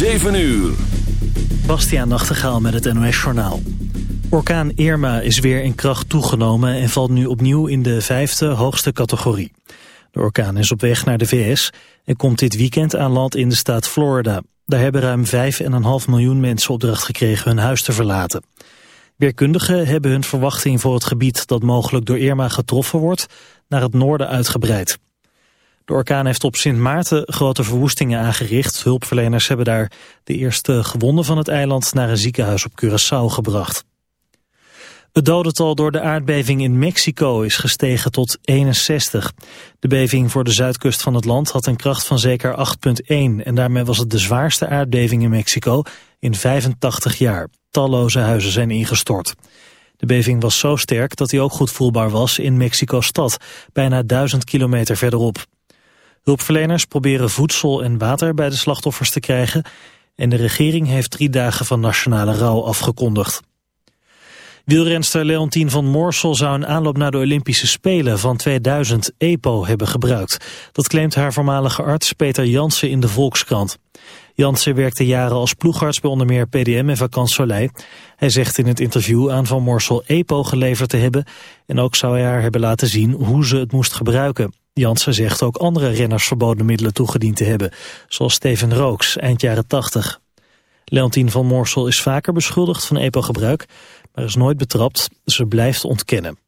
7 uur. Bastiaan Nachtegaal met het NOS-journaal. Orkaan Irma is weer in kracht toegenomen en valt nu opnieuw in de vijfde hoogste categorie. De orkaan is op weg naar de VS en komt dit weekend aan land in de staat Florida. Daar hebben ruim 5,5 miljoen mensen opdracht gekregen hun huis te verlaten. Weerkundigen hebben hun verwachting voor het gebied dat mogelijk door Irma getroffen wordt naar het noorden uitgebreid. De orkaan heeft op Sint Maarten grote verwoestingen aangericht. Hulpverleners hebben daar de eerste gewonden van het eiland naar een ziekenhuis op Curaçao gebracht. Het dodental door de aardbeving in Mexico is gestegen tot 61. De beving voor de zuidkust van het land had een kracht van zeker 8,1 en daarmee was het de zwaarste aardbeving in Mexico in 85 jaar. Talloze huizen zijn ingestort. De beving was zo sterk dat hij ook goed voelbaar was in Mexico-stad, bijna 1000 kilometer verderop. Hulpverleners proberen voedsel en water bij de slachtoffers te krijgen en de regering heeft drie dagen van nationale rouw afgekondigd. Wielrenster Leontien van Moorsel zou een aanloop naar de Olympische Spelen van 2000 EPO hebben gebruikt. Dat claimt haar voormalige arts Peter Jansen in de Volkskrant. Jansen werkte jaren als ploegarts bij onder meer PDM en Vakant Soleil. Hij zegt in het interview aan Van Moorsel EPO geleverd te hebben... en ook zou hij haar hebben laten zien hoe ze het moest gebruiken. Jansen zegt ook andere renners verboden middelen toegediend te hebben, zoals Steven Rooks, eind jaren 80. Leontien van Moorsel is vaker beschuldigd van EPO-gebruik, maar is nooit betrapt. Ze blijft ontkennen.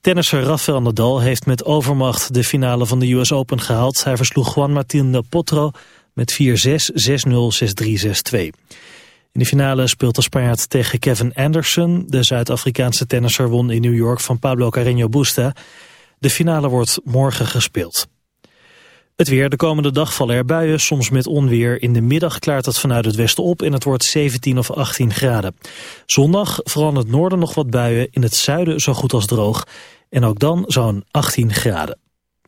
Tennisser Rafael Nadal heeft met overmacht de finale van de US Open gehaald. Hij versloeg Juan Martín del Potro met 4-6, 6-0, 6-3, 6-2. In de finale speelt de Spanjaard tegen Kevin Anderson. De Zuid-Afrikaanse tennisser won in New York van Pablo Carreño Busta. De finale wordt morgen gespeeld. Het weer. De komende dag vallen er buien, soms met onweer. In de middag klaart het vanuit het westen op en het wordt 17 of 18 graden. Zondag vooral in het noorden nog wat buien, in het zuiden zo goed als droog. En ook dan zo'n 18 graden.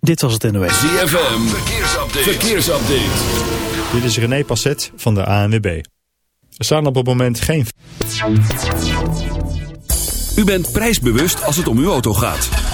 Dit was het NOS. ZFM. Verkeersupdate. Verkeersupdate. Dit is René Passet van de ANWB. Er staan op het moment geen... U bent prijsbewust als het om uw auto gaat.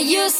used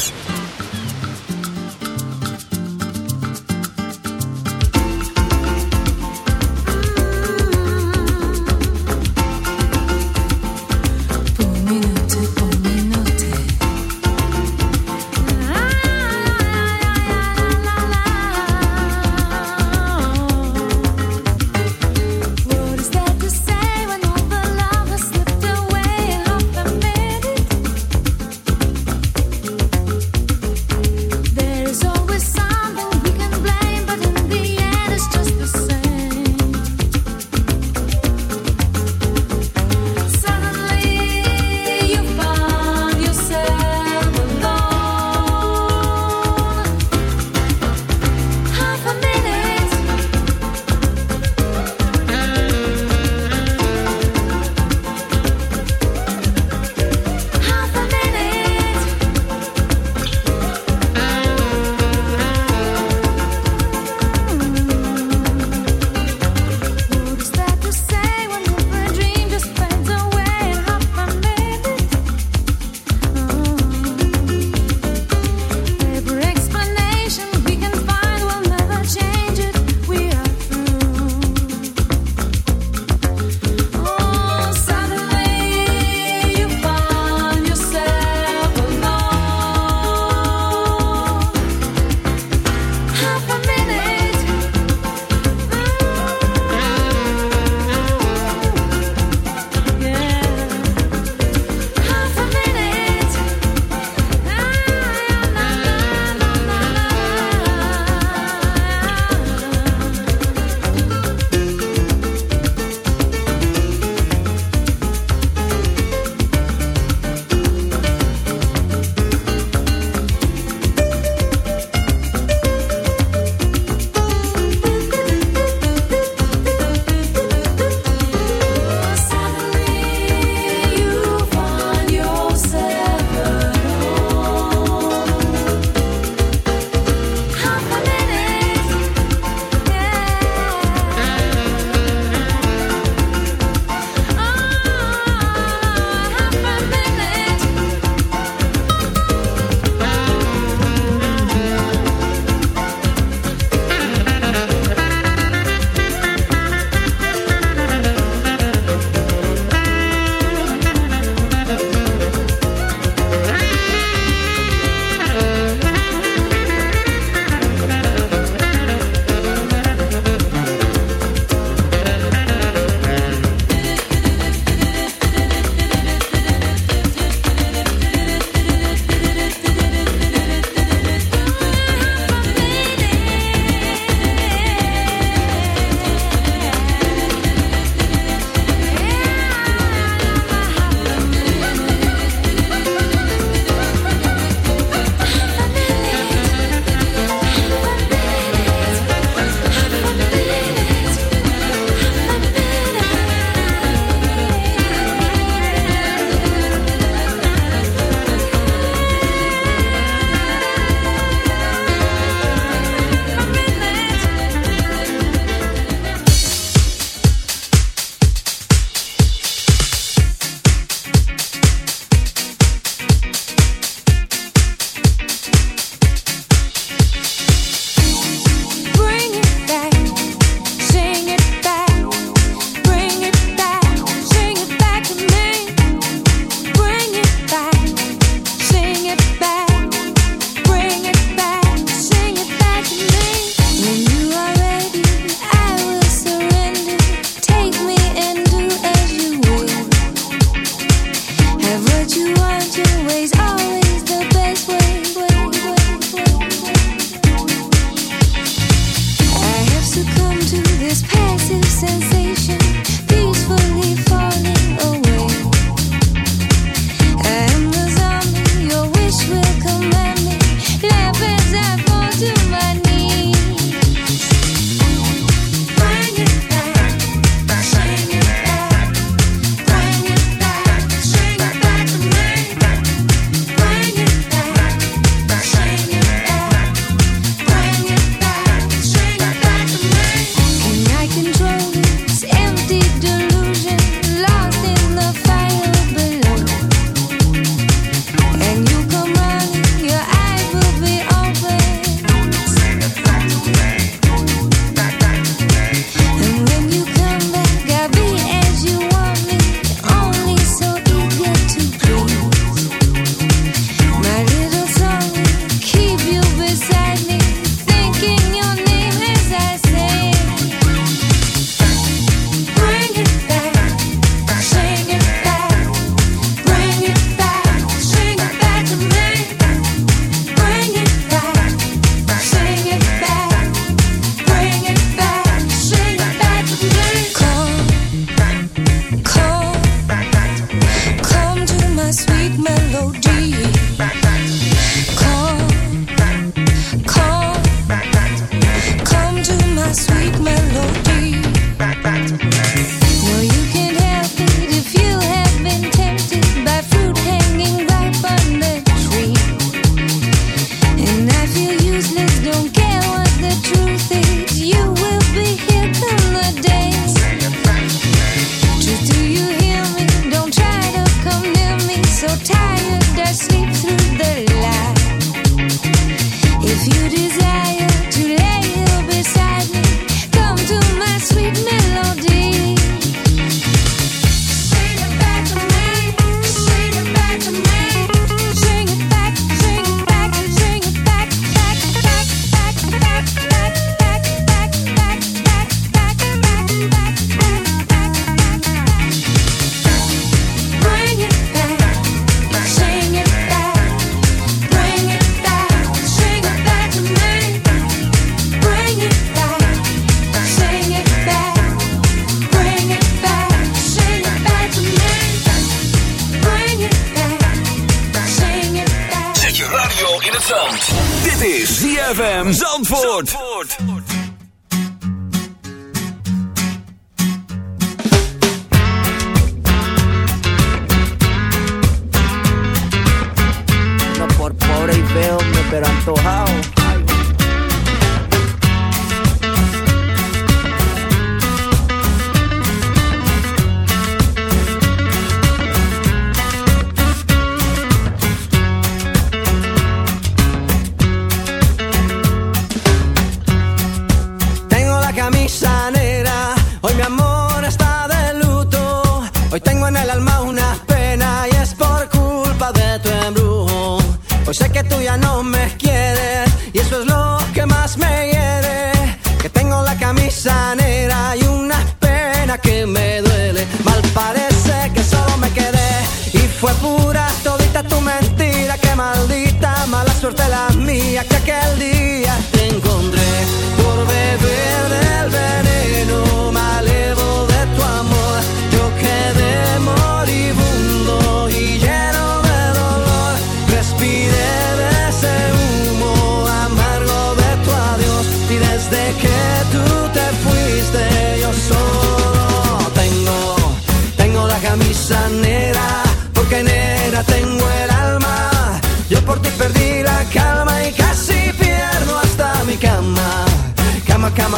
pela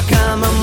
cama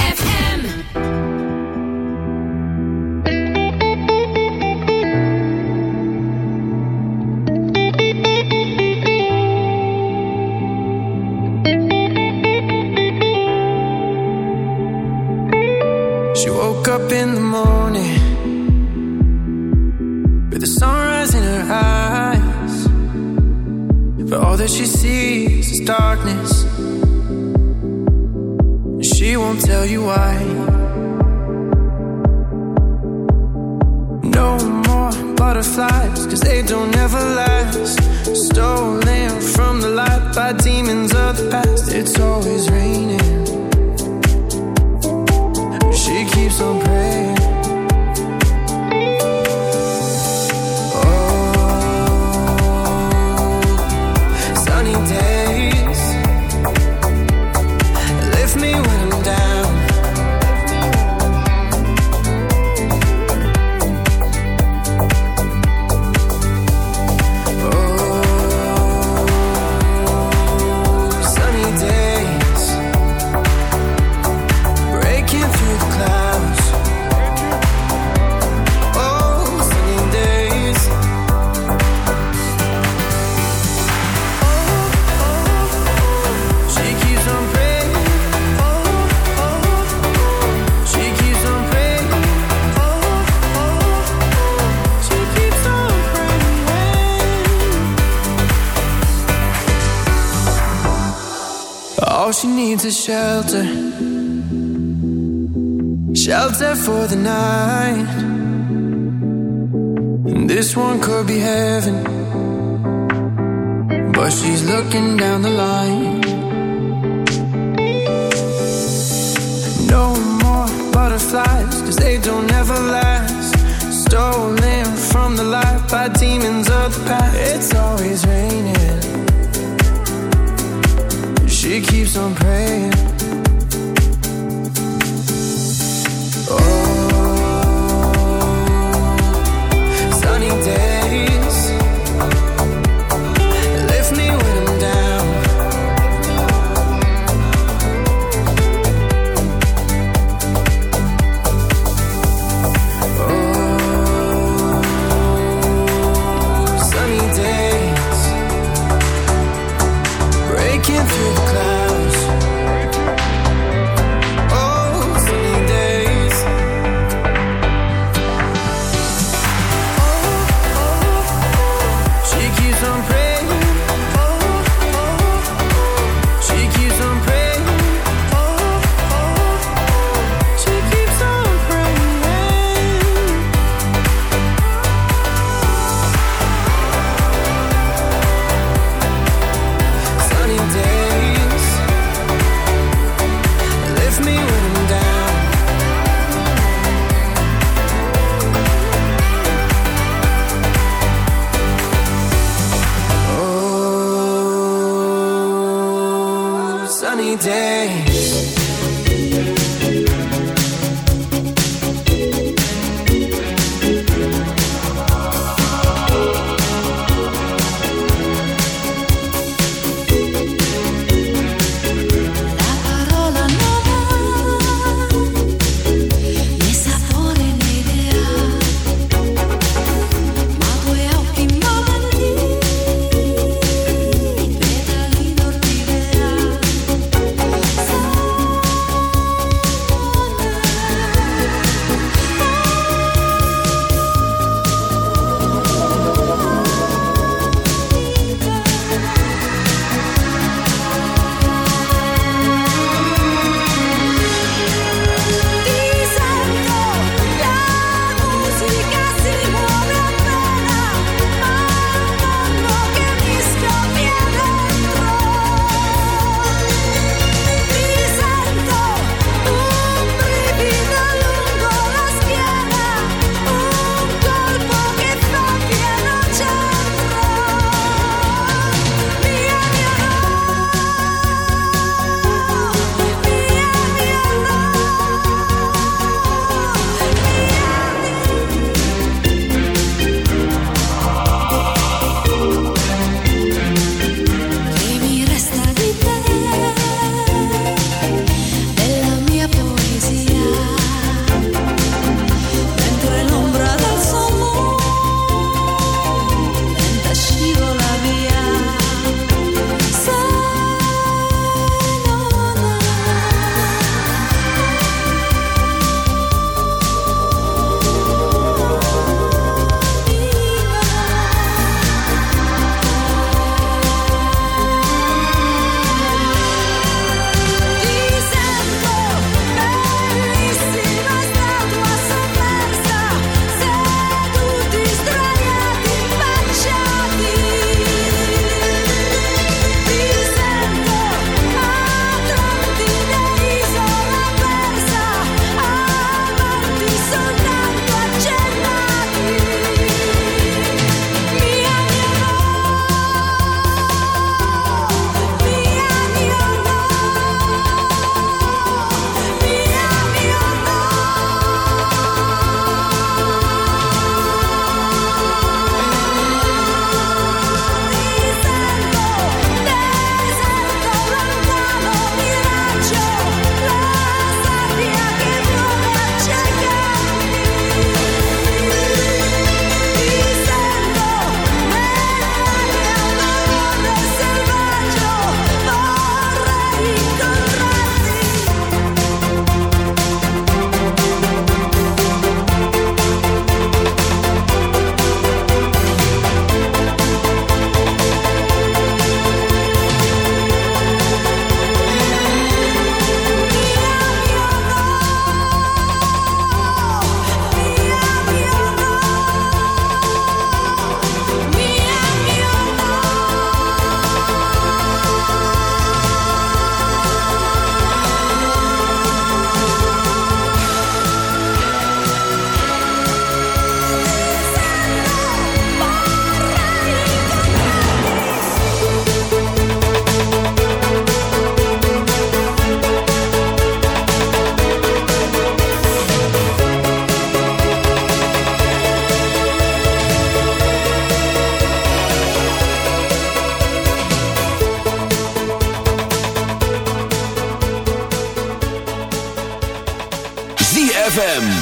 for the night.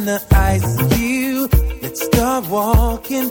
kinda eyes you. Let's start walking